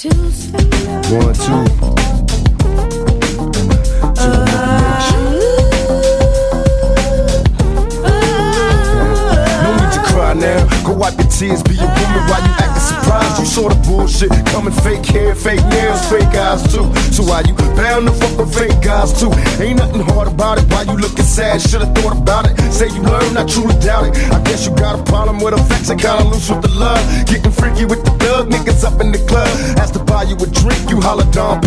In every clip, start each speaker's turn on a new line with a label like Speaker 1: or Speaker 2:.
Speaker 1: One, two. No need to cry now. Go wipe your tears, be a saw the bullshit coming, fake hair, fake nails, fake eyes too. So why you bound to fuck with fake guys too? Ain't nothing hard about it. Why you looking sad? Should've thought about it. Say you learned, I truly doubt it. I guess you got a problem with affection, kinda loose with the love. Getting freaky with the thug niggas up in the club. Asked to buy you a drink, you holla Don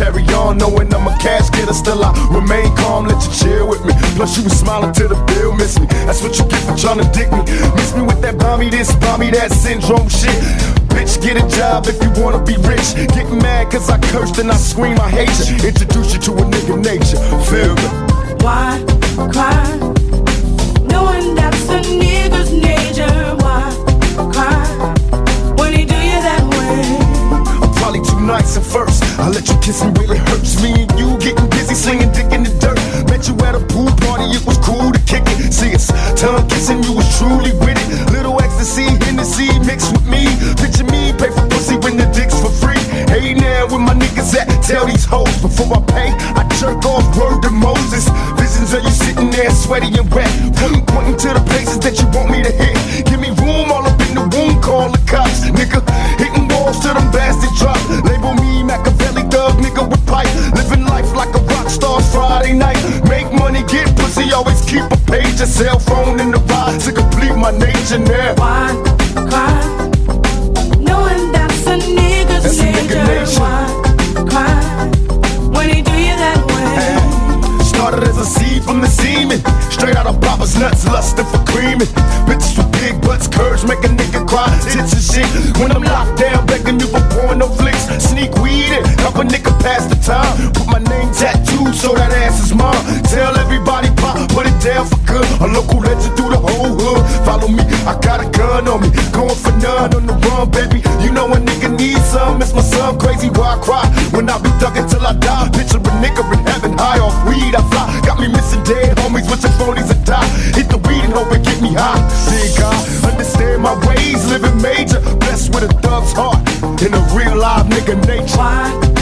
Speaker 1: on, knowing I'm a cash getter. Still I remain calm, let you chill with me. Plus you was smiling till the bill miss me. That's what you get for trying to dick me. Miss me with that bomby this, bomby that syndrome shit. Bitch, get a job if you wanna be rich. Get mad cause I cursed and I scream I hate you. Introduce you to a nigga nature. Feel me?
Speaker 2: Why cry? Knowing that's a nigga's nature. Why cry when he do you that way?
Speaker 1: I'm probably too nice at first. I let you kiss me it hurts. Me and you getting busy slinging dick in the dirt. Met you at a pool party, it was cool to kick it. See us tongue kissing, you was truly with it. Little ecstasy, word to Moses. Visions of you sitting there sweaty and wet. Pointing, pointing to the places that you want me to hit. Give me room all up in the womb, call the cops, nigga. Hitting walls till them bastards drop. Label me Machiavelli thug, nigga with pipe. Living life like a rock star Friday night. Make money, get pussy, always keep a page. A cell phone in the ride to complete my nature now. Nuts, lusting for creaming. Bitches with big butts, curves make a nigga cry. Tits and shit. When I'm locked down, begging you for porno flicks. Sneak weed in, help a nigga pass the time. Put my name tattooed so that ass is mine. Tell everybody pop, put it down for good. A local legend through the whole hood. Follow me, I got a gun on me. Going for none on the run, baby. You know a nigga needs some. It's my son crazy, why I cry when I be thugging till I die. Picture in a real live nigga nature.
Speaker 2: Why